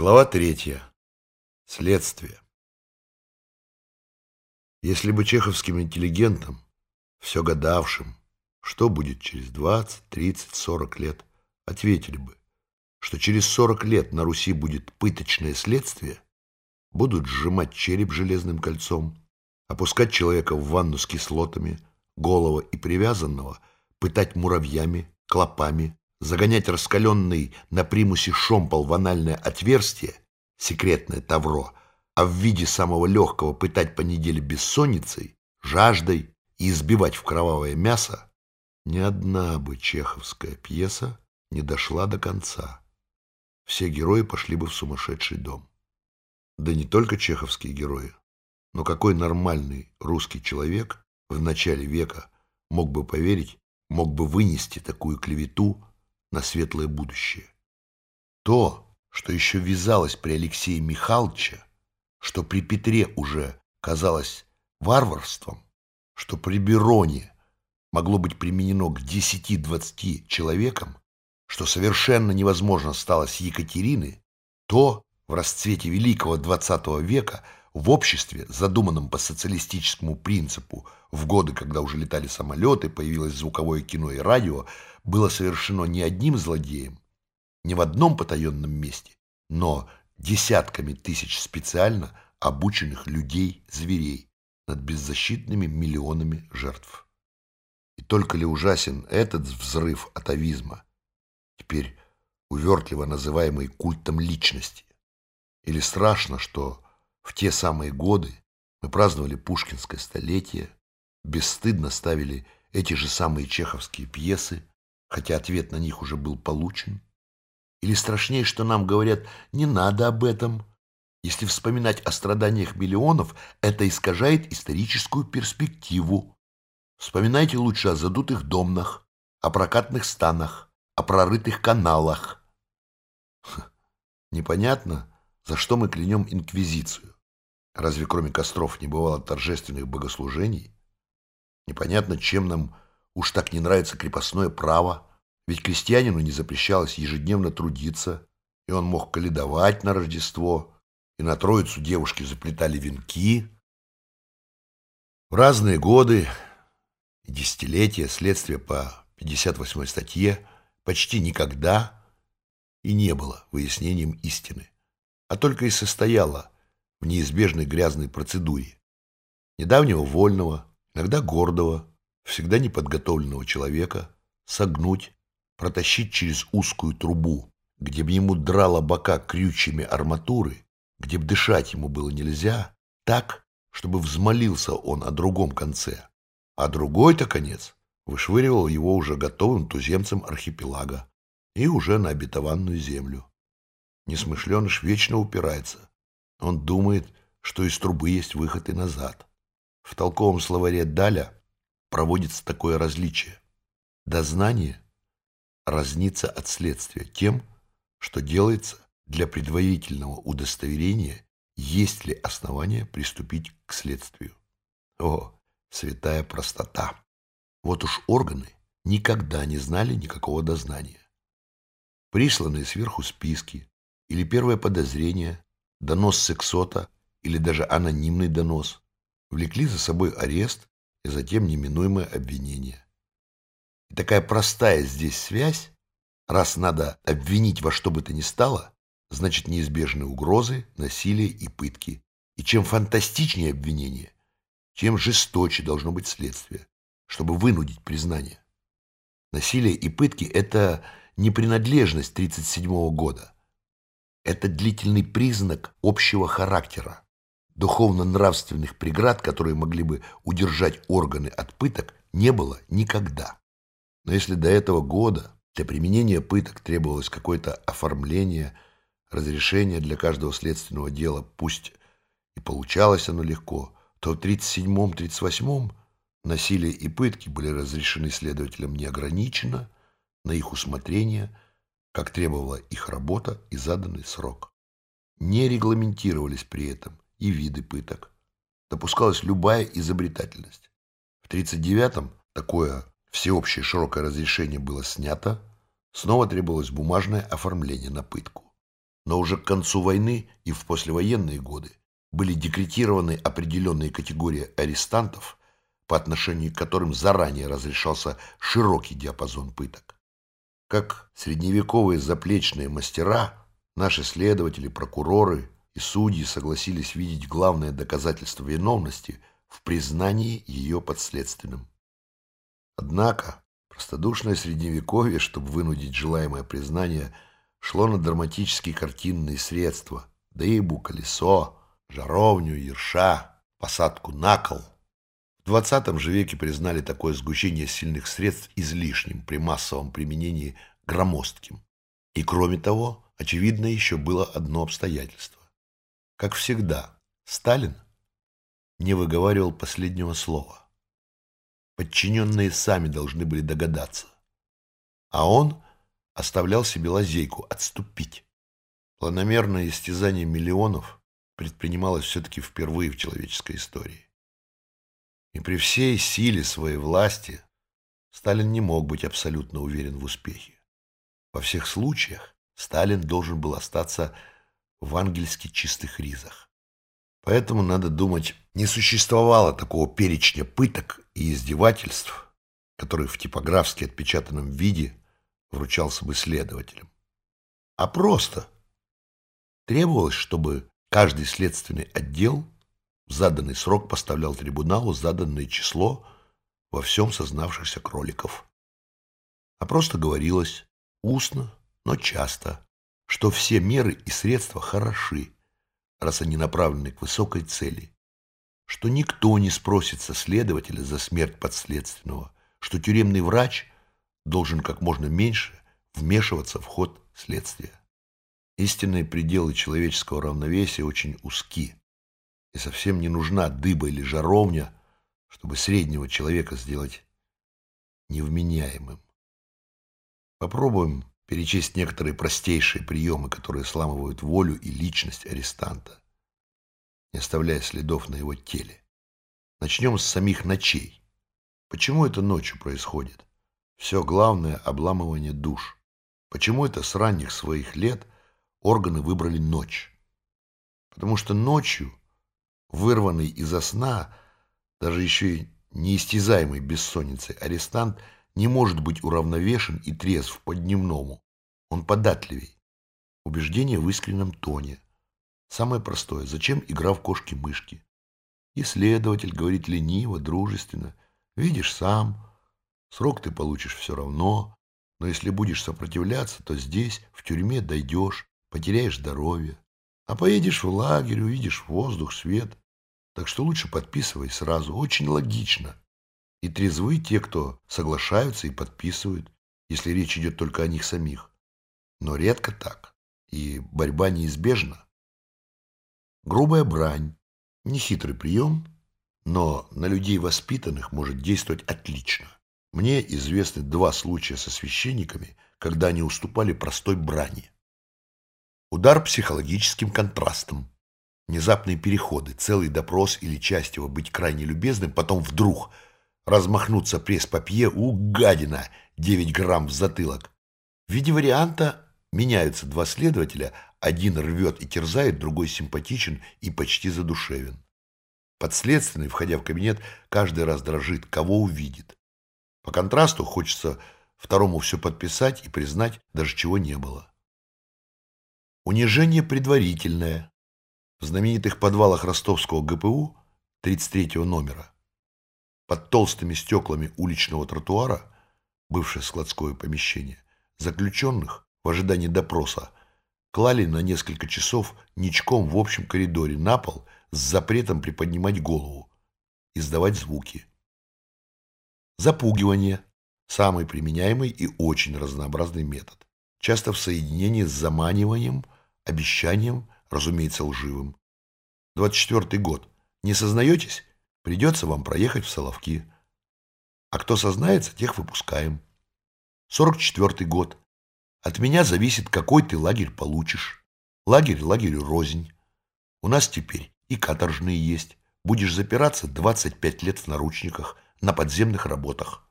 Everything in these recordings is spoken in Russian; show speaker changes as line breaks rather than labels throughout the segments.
Глава третья. Следствие. Если бы чеховским интеллигентам, все гадавшим, что будет через 20, 30, 40 лет, ответили бы, что через 40 лет на Руси будет пыточное следствие, будут сжимать череп железным кольцом, опускать человека в ванну с кислотами, голого и привязанного, пытать муравьями, клопами, загонять раскаленный на примусе шомпол в анальное отверстие, секретное тавро, а в виде самого легкого пытать по неделе бессонницей, жаждой и избивать в кровавое мясо, ни одна бы чеховская пьеса не дошла до конца. Все герои пошли бы в сумасшедший дом. Да не только чеховские герои, но какой нормальный русский человек в начале века мог бы поверить, мог бы вынести такую клевету на светлое будущее. То, что еще вязалось при Алексее Михайловиче, что при Петре уже казалось варварством, что при Бероне могло быть применено к 10-20 человекам, что совершенно невозможно стало с Екатерины, то в расцвете великого XX века в обществе, задуманном по социалистическому принципу, в годы, когда уже летали самолеты, появилось звуковое кино и радио, было совершено не одним злодеем, не в одном потаенном месте, но десятками тысяч специально обученных людей-зверей над беззащитными миллионами жертв. И только ли ужасен этот взрыв атовизма, теперь увертливо называемый культом личности, или страшно, что в те самые годы мы праздновали Пушкинское столетие, бесстыдно ставили эти же самые чеховские пьесы, хотя ответ на них уже был получен? Или страшнее, что нам говорят «не надо об этом», если вспоминать о страданиях миллионов, это искажает историческую перспективу. Вспоминайте лучше о задутых домнах, о прокатных станах, о прорытых каналах. Непонятно, за что мы клянем инквизицию. Разве кроме костров не бывало торжественных богослужений? Непонятно, чем нам уж так не нравится крепостное право, ведь крестьянину не запрещалось ежедневно трудиться, и он мог каледовать на Рождество, и на Троицу девушки заплетали венки. В разные годы и десятилетия следствия по 58 статье почти никогда и не было выяснением истины, а только и состояло в неизбежной грязной процедуре. Недавнего вольного, иногда гордого, всегда неподготовленного человека согнуть, протащить через узкую трубу, где бы ему драло бока крючьями арматуры, где б дышать ему было нельзя, так, чтобы взмолился он о другом конце, а другой-то конец вышвыривал его уже готовым туземцем архипелага и уже на обетованную землю. Несмышленыш вечно упирается. Он думает, что из трубы есть выход и назад. В толковом словаре «Даля» проводится такое различие. Дознание разнится от следствия тем, что делается для предварительного удостоверения, есть ли основания приступить к следствию. О, святая простота! Вот уж органы никогда не знали никакого дознания. Присланные сверху списки или первое подозрение, донос сексота или даже анонимный донос влекли за собой арест и затем неминуемое обвинение. И такая простая здесь связь, раз надо обвинить во что бы то ни стало, значит неизбежны угрозы, насилие и пытки. И чем фантастичнее обвинение, тем жесточе должно быть следствие, чтобы вынудить признание. Насилие и пытки – это не принадлежность 1937 года. Это длительный признак общего характера, Духовно-нравственных преград, которые могли бы удержать органы от пыток, не было никогда. Но если до этого года для применения пыток требовалось какое-то оформление, разрешение для каждого следственного дела, пусть и получалось оно легко, то в 37-38 насилие и пытки были разрешены следователям неограниченно, на их усмотрение, как требовала их работа и заданный срок. Не регламентировались при этом и виды пыток. Допускалась любая изобретательность. В 1939-м такое всеобщее широкое разрешение было снято, снова требовалось бумажное оформление на пытку. но уже к концу войны и в послевоенные годы были декретированы определенные категории арестантов, по отношению к которым заранее разрешался широкий диапазон пыток. Как средневековые заплечные мастера, наши следователи, прокуроры и судьи согласились видеть главное доказательство виновности в признании ее подследственным. Однако простодушное средневековье, чтобы вынудить желаемое признание, шло на драматические картинные средства, дыбу, колесо, жаровню, ерша, посадку на кол. В 20 же веке признали такое сгущение сильных средств излишним при массовом применении громоздким. И кроме того, очевидно еще было одно обстоятельство. Как всегда, Сталин не выговаривал последнего слова. Подчиненные сами должны были догадаться. А он оставлял себе лазейку отступить. Планомерное истязание миллионов предпринималось все-таки впервые в человеческой истории. И при всей силе своей власти Сталин не мог быть абсолютно уверен в успехе. Во всех случаях Сталин должен был остаться в ангельски чистых ризах. Поэтому, надо думать, не существовало такого перечня пыток и издевательств, который в типографски отпечатанном виде вручался бы следователям. А просто требовалось, чтобы каждый следственный отдел заданный срок поставлял трибуналу заданное число во всем сознавшихся кроликов. А просто говорилось устно, но часто, что все меры и средства хороши, раз они направлены к высокой цели, что никто не спросится следователя за смерть подследственного, что тюремный врач должен как можно меньше вмешиваться в ход следствия. Истинные пределы человеческого равновесия очень узки и совсем не нужна дыба или жаровня, чтобы среднего человека сделать невменяемым. Попробуем перечесть некоторые простейшие приемы, которые сламывают волю и личность арестанта, не оставляя следов на его теле. Начнем с самих ночей. Почему это ночью происходит? Все главное – обламывание душ. Почему это с ранних своих лет органы выбрали ночь? Потому что ночью вырванный из сна, даже еще и неистязаемый бессонницей арестант не может быть уравновешен и трезв по-дневному. Он податливей. Убеждение в искреннем тоне. Самое простое. Зачем игра в кошки-мышки? Исследователь говорит лениво, дружественно. Видишь сам. Срок ты получишь все равно. Но если будешь сопротивляться, то здесь, в тюрьме, дойдешь, потеряешь здоровье. А поедешь в лагерь, увидишь воздух, свет. Так что лучше подписывай сразу. Очень логично. И трезвы те, кто соглашаются и подписывают, если речь идет только о них самих. Но редко так. И борьба неизбежна. Грубая брань. Нехитрый прием, но на людей воспитанных может действовать отлично. Мне известны два случая со священниками, когда они уступали простой брани. Удар психологическим контрастом. Внезапные переходы, целый допрос или часть его быть крайне любезным, потом вдруг размахнуться пресс-папье у гадина 9 грамм в затылок. В виде варианта меняются два следователя, один рвет и терзает, другой симпатичен и почти задушевен. Подследственный, входя в кабинет, каждый раз дрожит, кого увидит. По контрасту хочется второму все подписать и признать, даже чего не было. Унижение предварительное. В знаменитых подвалах ростовского ГПУ 33 номера под толстыми стеклами уличного тротуара, бывшее складское помещение, заключенных в ожидании допроса клали на несколько часов ничком в общем коридоре на пол с запретом приподнимать голову, издавать звуки. Запугивание – самый применяемый и очень разнообразный метод часто в соединении с заманиванием, обещанием, разумеется, лживым. 24 год. Не сознаетесь? Придется вам проехать в Соловки. А кто сознается, тех выпускаем. 44 год. От меня зависит, какой ты лагерь получишь. Лагерь лагерю рознь. У нас теперь и каторжные есть. Будешь запираться 25 лет в наручниках, на подземных работах.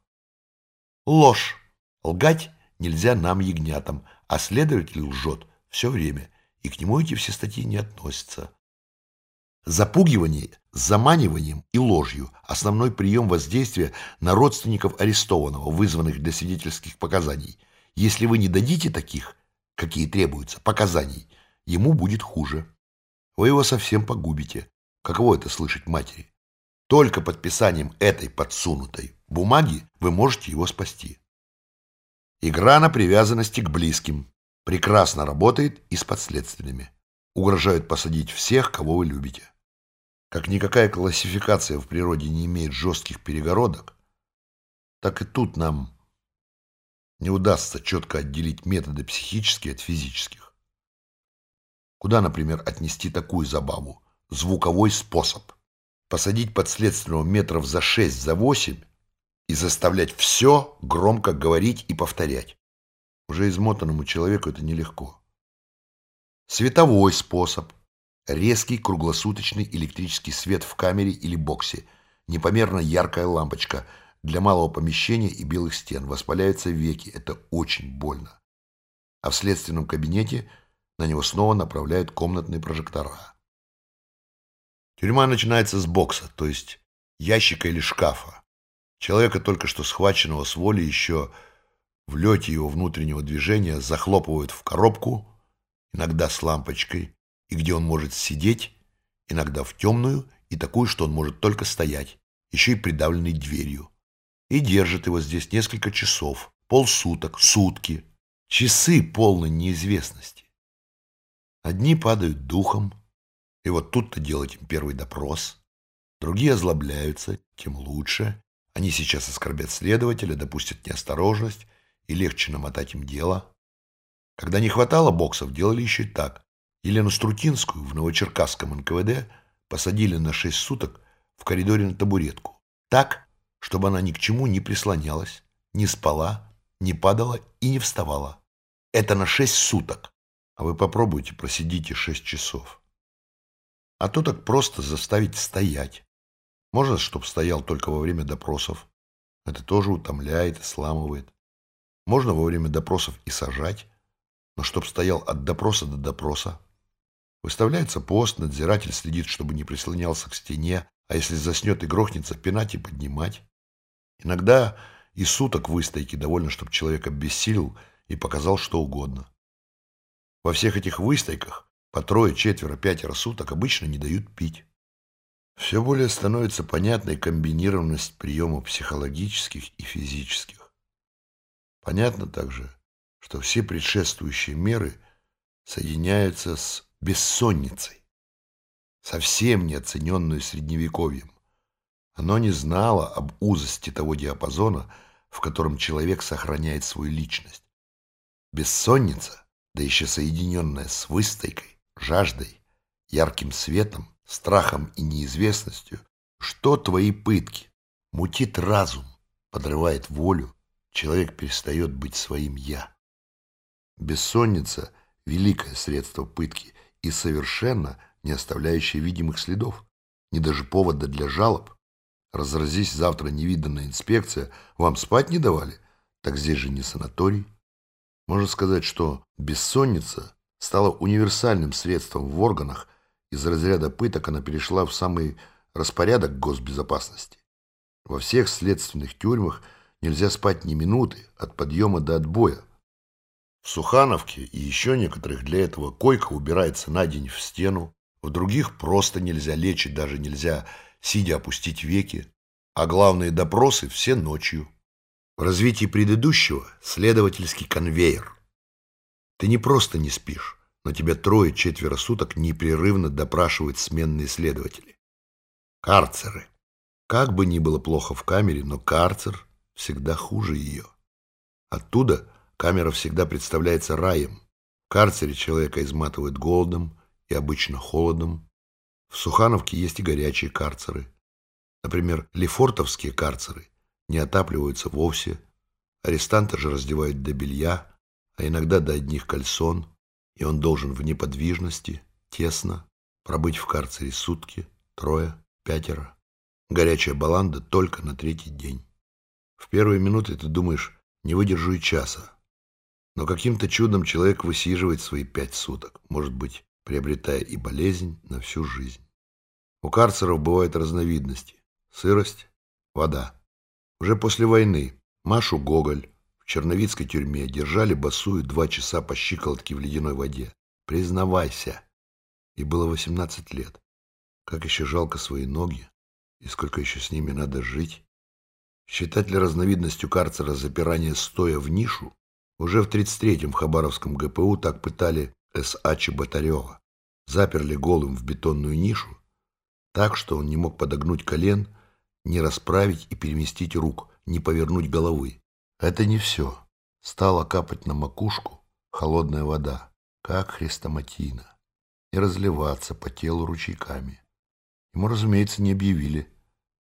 Ложь. Лгать нельзя нам, ягнятам, а следователь лжет все время. И к нему эти все статьи не относятся. Запугивание заманиванием и ложью – основной прием воздействия на родственников арестованного, вызванных для свидетельских показаний. Если вы не дадите таких, какие требуются, показаний, ему будет хуже. Вы его совсем погубите. Каково это слышать матери? Только подписанием этой подсунутой бумаги вы можете его спасти. Игра на привязанности к близким. Прекрасно работает и с подследственными. Угрожают посадить всех, кого вы любите. Как никакая классификация в природе не имеет жестких перегородок, так и тут нам не удастся четко отделить методы психические от физических. Куда, например, отнести такую забаву? Звуковой способ. Посадить подследственного метров за шесть, за восемь и заставлять все громко говорить и повторять. Уже измотанному человеку это нелегко. Световой способ резкий круглосуточный электрический свет в камере или боксе, непомерно яркая лампочка для малого помещения и белых стен, воспаляются веки, это очень больно. А в следственном кабинете на него снова направляют комнатные прожектора. Тюрьма начинается с бокса, то есть ящика или шкафа. Человека, только что схваченного с воли, еще в лете его внутреннего движения захлопывают в коробку, иногда с лампочкой, и где он может сидеть, иногда в темную, и такую, что он может только стоять, еще и придавленной дверью. И держит его здесь несколько часов, полсуток, сутки. Часы полной неизвестности. Одни падают духом, и вот тут-то делать им первый допрос. Другие озлобляются, тем лучше. Они сейчас оскорбят следователя, допустят неосторожность, и легче намотать им дело. Когда не хватало боксов, делали еще и так. Елену Струтинскую в Новочеркасском НКВД посадили на шесть суток в коридоре на табуретку. Так, чтобы она ни к чему не прислонялась, не спала, не падала и не вставала. Это на шесть суток. А вы попробуйте, просидите шесть часов. А то так просто заставить стоять. Можно, чтобы стоял только во время допросов. Это тоже утомляет и сламывает. Можно во время допросов и сажать, но чтоб стоял от допроса до допроса. Выставляется пост, надзиратель следит, чтобы не прислонялся к стене, а если заснет и грохнется, пинать и поднимать. Иногда и суток выстойки довольно, чтобы человек обессилел и показал что угодно. Во всех этих выстойках по трое, четверо, пятеро суток обычно не дают пить. Все более становится понятной комбинированность приемов психологических и физических. Понятно также, что все предшествующие меры соединяются с бессонницей, совсем не оцененную средневековьем. Оно не знало об узости того диапазона, в котором человек сохраняет свою личность. Бессонница, да еще соединенная с выстойкой, жаждой, ярким светом, страхом и неизвестностью, что твои пытки, мутит разум, подрывает волю, человек перестает быть своим «я». Бессонница – великое средство пытки – и совершенно не оставляющая видимых следов, ни даже повода для жалоб. Разразись завтра невиданная инспекция, вам спать не давали, так здесь же не санаторий. Можно сказать, что бессонница стала универсальным средством в органах, из разряда пыток она перешла в самый распорядок госбезопасности. Во всех следственных тюрьмах нельзя спать ни минуты от подъема до отбоя, в Сухановке и еще некоторых для этого койка убирается на день в стену, в других просто нельзя лечь и даже нельзя, сидя, опустить веки, а главные допросы все ночью. В развитии предыдущего следовательский конвейер. Ты не просто не спишь, но тебя трое-четверо суток непрерывно допрашивают сменные следователи. Карцеры. Как бы ни было плохо в камере, но карцер всегда хуже ее. Оттуда – Камера всегда представляется раем. В карцере человека изматывает голодом и обычно холодом. В Сухановке есть и горячие карцеры. Например, лефортовские карцеры не отапливаются вовсе. Арестанта же раздевают до белья, а иногда до одних кальсон, и он должен в неподвижности, тесно, пробыть в карцере сутки, трое, пятеро. Горячая баланда только на третий день. В первые минуты ты думаешь, не выдержу и часа, Но каким-то чудом человек высиживает свои пять суток, может быть, приобретая и болезнь на всю жизнь. У карцеров бывают разновидности. Сырость, вода. Уже после войны Машу Гоголь в черновицкой тюрьме держали босую два часа по щиколотке в ледяной воде. Признавайся. И было 18 лет. Как еще жалко свои ноги, и сколько еще с ними надо жить. Считать ли разновидностью карцера запирание стоя в нишу? Уже в 33-м в Хабаровском ГПУ так пытали С.А. Чеботарева. Заперли голым в бетонную нишу, так, что он не мог подогнуть колен, не расправить и переместить рук, не повернуть головы. Это не все. Стала капать на макушку холодная вода, как хрестоматина, и разливаться по телу ручейками. Ему, разумеется, не объявили,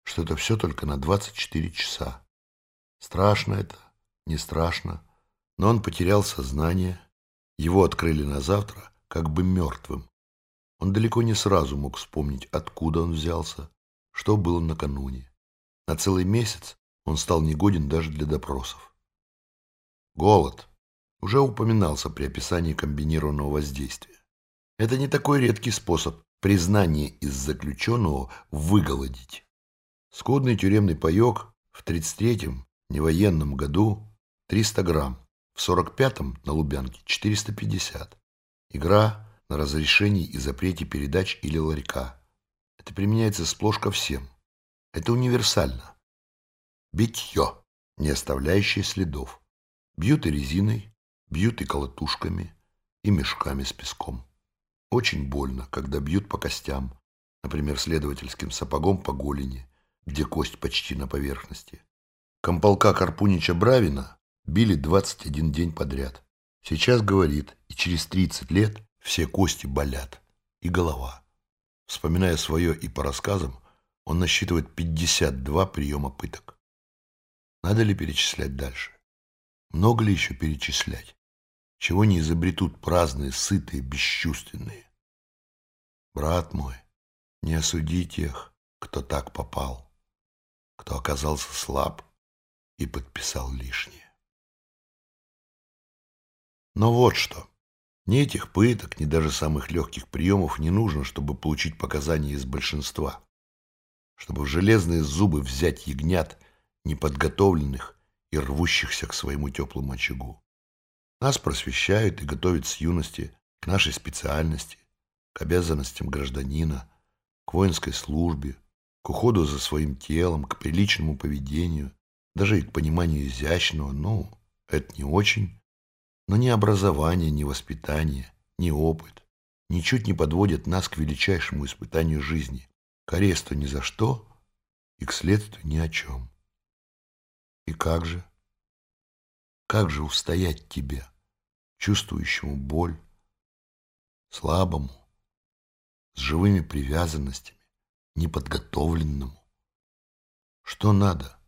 что это все только на 24 часа. Страшно это, не страшно, но он потерял сознание, его открыли на завтра как бы мертвым. Он далеко не сразу мог вспомнить, откуда он взялся, что было накануне. На целый месяц он стал негоден даже для допросов. Голод уже упоминался при описании комбинированного воздействия. Это не такой редкий способ признания из заключенного выголодить. Скудный тюремный паек в 33-м невоенном году 300 грамм, в 45-м на Лубянке 450. Игра на разрешении и запрете передач или ларька. Это применяется сплошь ко всем. Это универсально. Битье, не оставляющее следов. Бьют и резиной, бьют и колотушками, и мешками с песком. Очень больно, когда бьют по костям, например, следовательским сапогом по голени, где кость почти на поверхности. Комполка Карпунича Бравина били 21 день подряд. Сейчас говорит, и через 30 лет все кости болят, и голова. Вспоминая свое и по рассказам, он насчитывает 52 приема пыток. Надо ли перечислять дальше? Много ли еще перечислять? Чего не изобретут праздные, сытые, бесчувственные? Брат мой, не осуди тех, кто так попал кто оказался слаб и подписал лишнее. Но вот что. Ни этих пыток, ни даже самых легких приемов не нужно, чтобы получить показания из большинства. Чтобы в железные зубы взять ягнят, неподготовленных и рвущихся к своему теплому очагу. Нас просвещают и готовят с юности к нашей специальности, к обязанностям гражданина, к воинской службе, к уходу за своим телом, к приличному поведению, даже и к пониманию изящного, ну, это не очень. Но ни образование, ни воспитание, ни опыт ничуть не подводят нас к величайшему испытанию жизни, к аресту ни за что и к следствию ни о чем. И как же? Как же устоять тебе, чувствующему боль, слабому, с живыми привязанностями, неподготовленному. Что надо,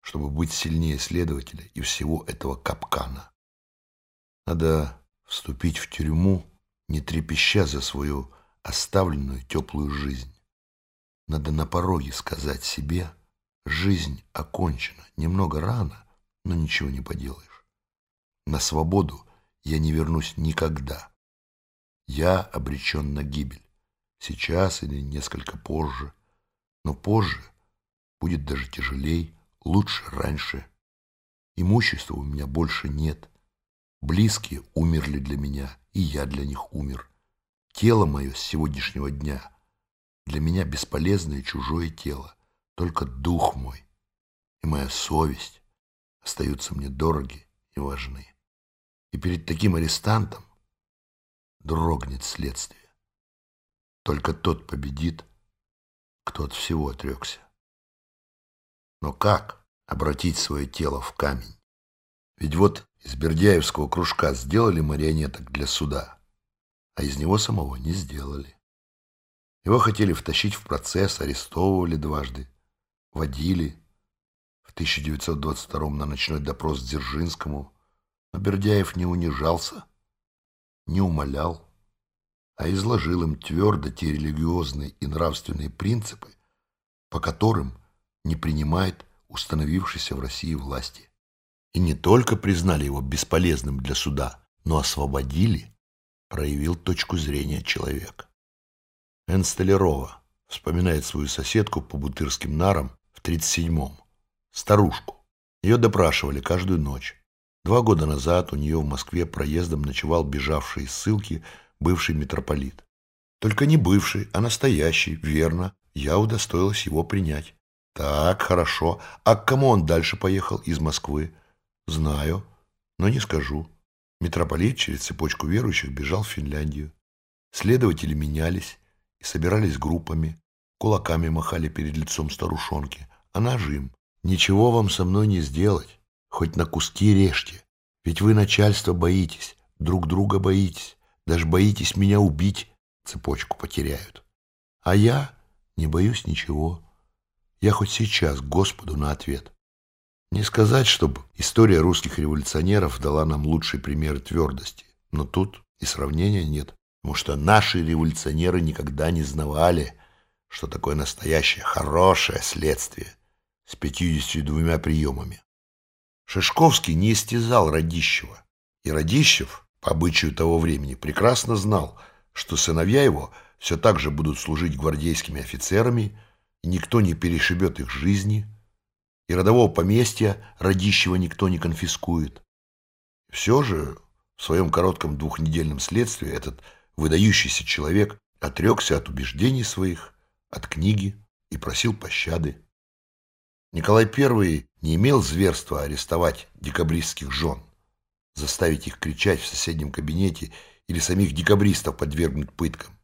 чтобы быть сильнее следователя и всего этого капкана? Надо вступить в тюрьму, не трепеща за свою оставленную теплую жизнь. Надо на пороге сказать себе, жизнь окончена, немного рано, но ничего не поделаешь. На свободу я не вернусь никогда. Я обречен на гибель сейчас или несколько позже. Но позже будет даже тяжелей, лучше раньше. Имущества у меня больше нет. Близкие умерли для меня, и я для них умер. Тело мое с сегодняшнего дня для меня бесполезное чужое тело, только дух мой и моя совесть остаются мне дороги и важны. И перед таким арестантом дрогнет следствие. Только тот победит, кто от всего отрекся. Но как обратить свое тело в камень? Ведь вот из Бердяевского кружка сделали марионеток для суда, а из него самого не сделали. Его хотели втащить в процесс, арестовывали дважды, водили. В 1922 на ночной допрос Дзержинскому, но Бердяев не унижался, не умолял а изложил им твердо те религиозные и нравственные принципы, по которым не принимает установившейся в России власти. и не только признали его бесполезным для суда, но освободили, проявил точку зрения человека. Энстелерова вспоминает свою соседку по бутырским нарам в 37-м, старушку. Ее допрашивали каждую ночь. Два года назад у нее в Москве проездом ночевал бежавший из ссылки бывший митрополит. Только не бывший, а настоящий, верно. Я удостоилась его принять. Так, хорошо. А к кому он дальше поехал из Москвы? Знаю, но не скажу. Митрополит через цепочку верующих бежал в Финляндию. Следователи менялись и собирались группами, кулаками махали перед лицом старушонки. Она же им. Ничего вам со мной не сделать. Хоть на куски режьте. Ведь вы начальство боитесь, друг друга боитесь, даже боитесь меня убить, цепочку потеряют. А я не боюсь ничего. Я хоть сейчас Господу на ответ. Не сказать, чтобы история русских революционеров дала нам лучший пример твердости, но тут и сравнения нет, потому что наши революционеры никогда не знавали, что такое настоящее хорошее следствие с 52 приемами. Шишковский не истязал Радищева, и Радищев, по обычаю того времени, прекрасно знал, что сыновья его все так же будут служить гвардейскими офицерами, и никто не перешибет их жизни – и родового поместья родищего никто не конфискует. Все же в своем коротком двухнедельном следствии этот выдающийся человек отрекся от убеждений своих, от книги и просил пощады. Николай I не имел зверства арестовать декабристских жен, заставить их кричать в соседнем кабинете или самих декабристов подвергнуть пыткам.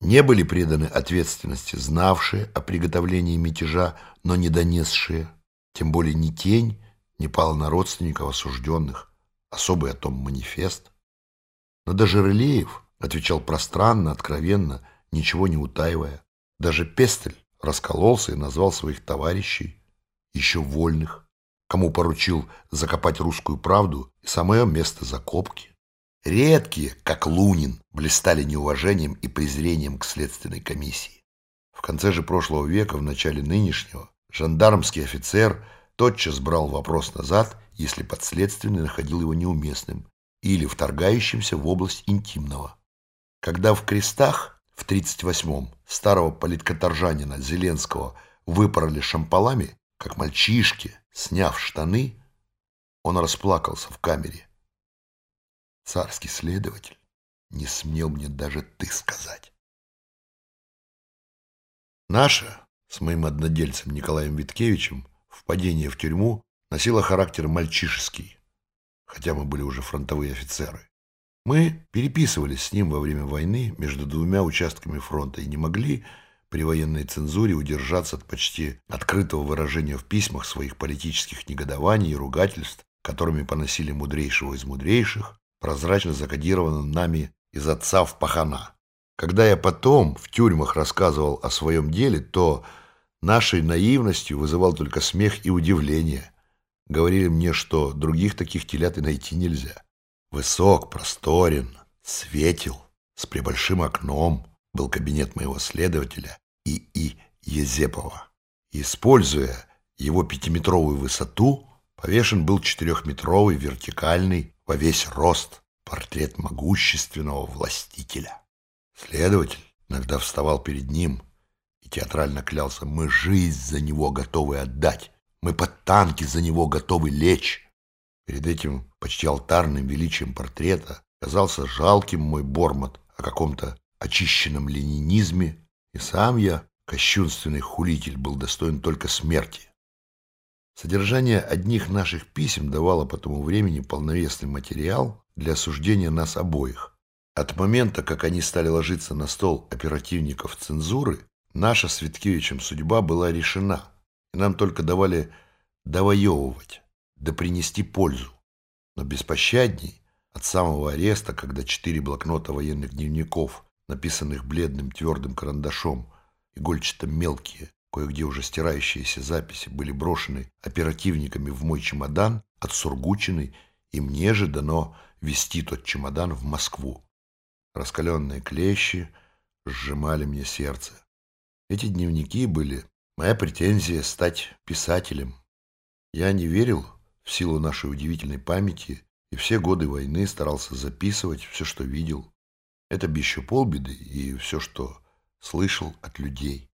Не были преданы ответственности знавшие о приготовлении мятежа, но не донесшие тем более ни тень не пала на родственников осужденных, особый о том манифест. Но даже Рылеев отвечал пространно, откровенно, ничего не утаивая. Даже Пестель раскололся и назвал своих товарищей, еще вольных, кому поручил закопать русскую правду и самое место закопки. Редкие, как Лунин, блистали неуважением и презрением к следственной комиссии. В конце же прошлого века, в начале нынешнего, Жандармский офицер тотчас брал вопрос назад, если подследственный находил его неуместным или вторгающимся в область интимного. Когда в крестах в 38-м старого политкоторжанина Зеленского выпороли шампалами, как мальчишки, сняв штаны, он расплакался в камере. Царский следователь не смел мне даже «ты» сказать. Наша с моим однодельцем Николаем Виткевичем впадение в тюрьму носило характер мальчишеский, хотя мы были уже фронтовые офицеры. Мы переписывались с ним во время войны между двумя участками фронта и не могли при военной цензуре удержаться от почти открытого выражения в письмах своих политических негодований и ругательств, которыми поносили мудрейшего из мудрейших, прозрачно закодированным нами из отца в пахана. Когда я потом в тюрьмах рассказывал о своем деле, то нашей наивностью вызывал только смех и удивление. Говорили мне, что других таких телят и найти нельзя. Высок, просторен, светил, с прибольшим окном был кабинет моего следователя И.И. Езепова. Используя его пятиметровую высоту, повешен был четырехметровый вертикальный во весь рост портрет могущественного властителя. Следователь иногда вставал перед ним и театрально клялся, мы жизнь за него готовы отдать, мы под танки за него готовы лечь. Перед этим почти алтарным величием портрета казался жалким мой бормот о каком-то очищенном ленинизме, и сам я, кощунственный хулитель, был достоин только смерти. Содержание одних наших писем давало по тому времени полновесный материал для осуждения нас обоих. От момента, как они стали ложиться на стол оперативников цензуры, наша с Виткевичем судьба была решена, и нам только давали довоевывать, да принести пользу. Но беспощадней от самого ареста, когда четыре блокнота военных дневников, написанных бледным твердым карандашом, игольчато мелкие, кое-где уже стирающиеся записи, были брошены оперативниками в мой чемодан от Сургучиной, и мне же дано вести тот чемодан в Москву. Раскаленные клещи сжимали мне сердце. Эти дневники были моя претензия стать писателем. Я не верил в силу нашей удивительной памяти и все годы войны старался записывать все, что видел. Это еще полбеды и все, что слышал от людей.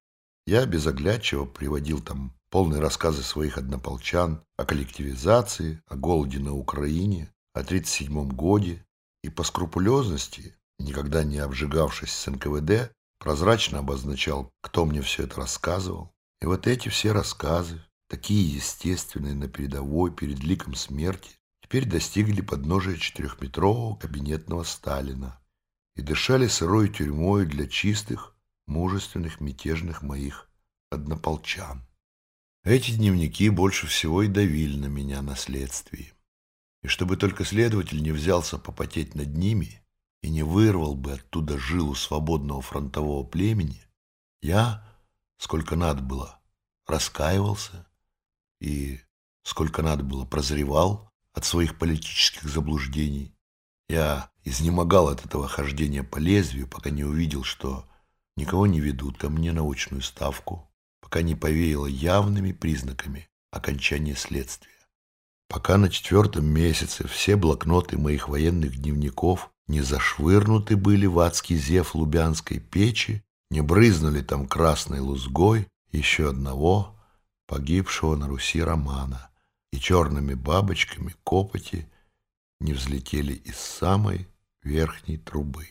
Я безоглядчиво приводил там полные рассказы своих однополчан о коллективизации, о голоде на Украине, о 1937 годе и по скрупулезности, никогда не обжигавшись с НКВД, прозрачно обозначал, кто мне все это рассказывал. И вот эти все рассказы, такие естественные на передовой перед ликом смерти, теперь достигли подножия четырехметрового кабинетного Сталина и дышали сырой тюрьмой для чистых, мужественных, мятежных моих однополчан. Эти дневники больше всего и давили на меня на следствии. И чтобы только следователь не взялся попотеть над ними и не вырвал бы оттуда жилу свободного фронтового племени, я, сколько надо было, раскаивался и, сколько надо было, прозревал от своих политических заблуждений. Я изнемогал от этого хождения по лезвию, пока не увидел, что никого не ведут ко мне на очную ставку, пока не повеяло явными признаками окончания следствия. Пока на четвертом месяце все блокноты моих военных дневников не зашвырнуты были в адский зев Лубянской печи, не брызнули там красной лузгой еще одного погибшего на Руси романа, и черными бабочками копоти не взлетели из самой верхней трубы.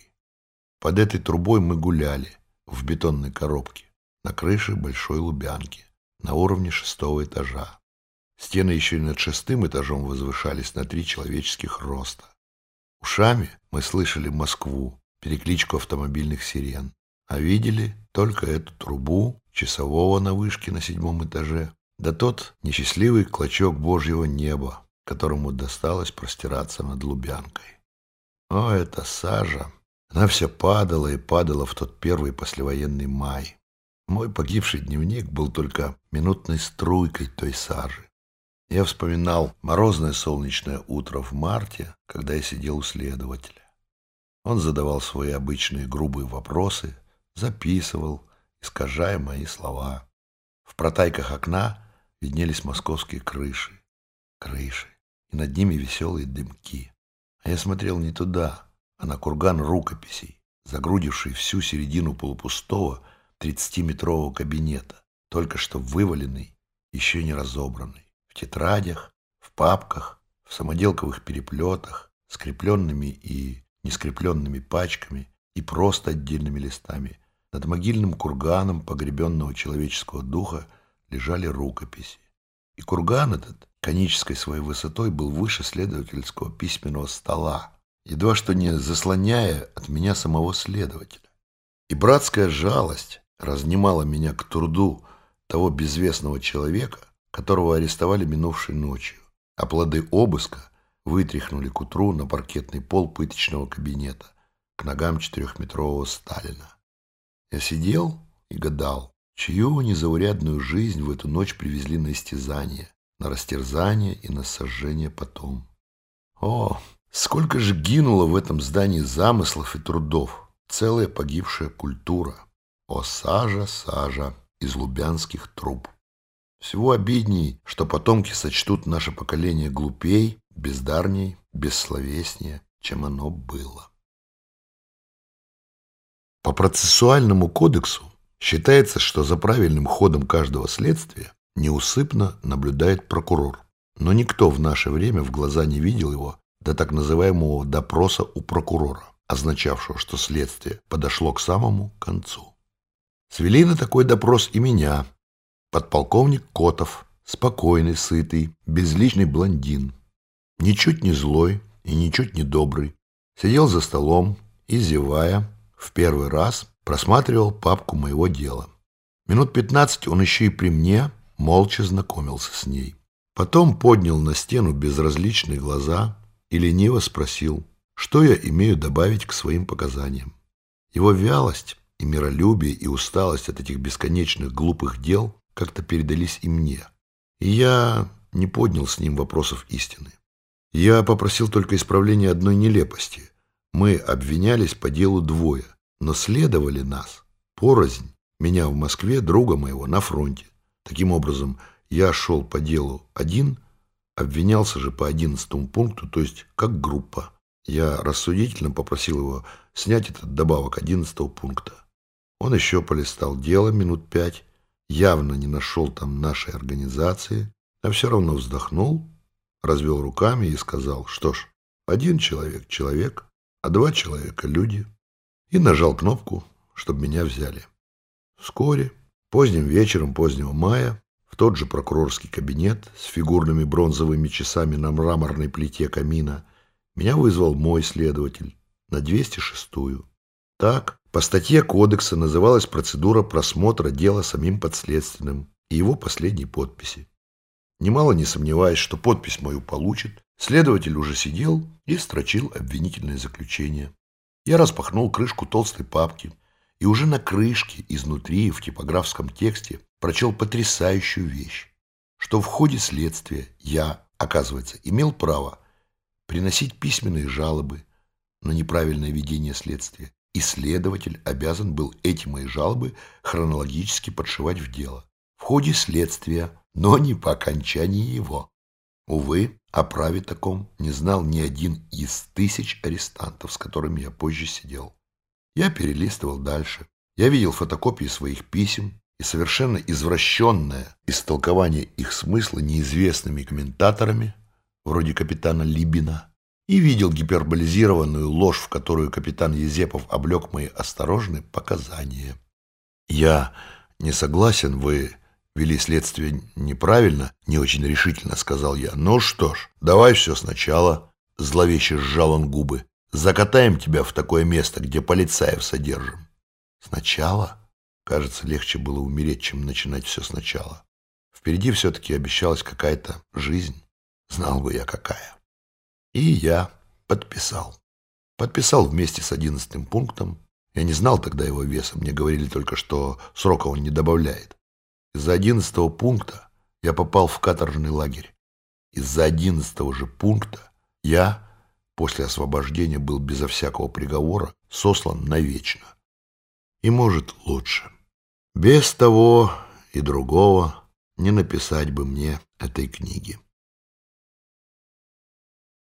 Под этой трубой мы гуляли в бетонной коробке на крыше большой Лубянки на уровне шестого этажа. Стены еще и над шестым этажом возвышались на три человеческих роста. Ушами мы слышали Москву, перекличку автомобильных сирен, а видели только эту трубу часового на вышке на седьмом этаже, да тот несчастливый клочок божьего неба, которому досталось простираться над Лубянкой. О, эта сажа! Она вся падала и падала в тот первый послевоенный май. Мой погибший дневник был только минутной струйкой той сажи. Я вспоминал морозное солнечное утро в марте, когда я сидел у следователя. Он задавал свои обычные грубые вопросы, записывал, искажая мои слова. В протайках окна виднелись московские крыши, крыши, и над ними веселые дымки. А я смотрел не туда, а на курган рукописей, загрудивший всю середину полупустого тридцатиметрового кабинета, только что вываленный, еще не разобранный в тетрадях, в папках, в самоделковых переплетах, скрепленными и нескрепленными пачками и просто отдельными листами. Над могильным курганом погребенного человеческого духа лежали рукописи. И курган этот конической своей высотой был выше следовательского письменного стола, едва что не заслоняя от меня самого следователя. И братская жалость разнимала меня к труду того безвестного человека, которого арестовали минувшей ночью, а плоды обыска вытряхнули к утру на паркетный пол пыточного кабинета к ногам четырехметрового Сталина. Я сидел и гадал, чью незаурядную жизнь в эту ночь привезли на истязание, на растерзание и на сожжение потом. О, сколько же гинуло в этом здании замыслов и трудов, целая погибшая культура. О, сажа, сажа из лубянских труб. Всего обидней, что потомки сочтут наше поколение глупей, бездарней, бессловеснее, чем оно было. По процессуальному кодексу считается, что за правильным ходом каждого следствия неусыпно наблюдает прокурор. Но никто в наше время в глаза не видел его до так называемого допроса у прокурора, означавшего, что следствие подошло к самому концу. Свели на такой допрос и меня, Подполковник Котов, спокойный, сытый, безличный блондин, ничуть не злой и ничуть не добрый, сидел за столом и, зевая, в первый раз просматривал папку моего дела. Минут пятнадцать он еще и при мне молча знакомился с ней. Потом поднял на стену безразличные глаза и лениво спросил, что я имею добавить к своим показаниям. Его вялость и миролюбие и усталость от этих бесконечных глупых дел как-то передались и мне. И я не поднял с ним вопросов истины. Я попросил только исправления одной нелепости. Мы обвинялись по делу двое, но следовали нас порознь. Меня в Москве, друга моего, на фронте. Таким образом, я шел по делу один, Обвинялся же по одиннадцатому пункту, то есть как группа. Я рассудительно попросил его снять этот добавок одиннадцатого пункта. Он еще полистал дело минут пять, явно не нашел там нашей организации, а все равно вздохнул, развел руками и сказал, что ж, один человек — человек, а два человека — люди, и нажал кнопку, чтобы меня взяли. Вскоре, поздним вечером позднего мая, в тот же прокурорский кабинет с фигурными бронзовыми часами на мраморной плите камина меня вызвал мой следователь на 206-ю. Так, по статье кодекса называлась процедура просмотра дела самим подследственным и его последней подписи. Немало не сомневаясь, что подпись мою получит, следователь уже сидел и строчил обвинительное заключение. Я распахнул крышку толстой папки и уже на крышке изнутри в типографском тексте прочел потрясающую вещь, что в ходе следствия я, оказывается, имел право приносить письменные жалобы на неправильное ведение следствия, и следователь обязан был эти мои жалобы хронологически подшивать в дело. В ходе следствия, но не по окончании его. Увы, о праве таком не знал ни один из тысяч арестантов, с которыми я позже сидел. Я перелистывал дальше. Я видел фотокопии своих писем, и совершенно извращенное истолкование их смысла неизвестными комментаторами, вроде капитана Либина, и видел гиперболизированную ложь, в которую капитан Езепов облег мои осторожные показания. «Я не согласен, вы вели следствие неправильно, не очень решительно», — сказал я. «Ну что ж, давай все сначала», — зловеще сжал он губы. «Закатаем тебя в такое место, где полицаев содержим». «Сначала?» Кажется, легче было умереть, чем начинать все сначала. Впереди все-таки обещалась какая-то жизнь. Знал бы я, какая. И я подписал. Подписал вместе с одиннадцатым пунктом. Я не знал тогда его веса. Мне говорили только, что срока он не добавляет. Из-за одиннадцатого пункта я попал в каторжный лагерь. Из-за одиннадцатого же пункта я после освобождения был безо всякого приговора сослан навечно. И, может, лучше. Без того и другого не написать бы мне этой книги.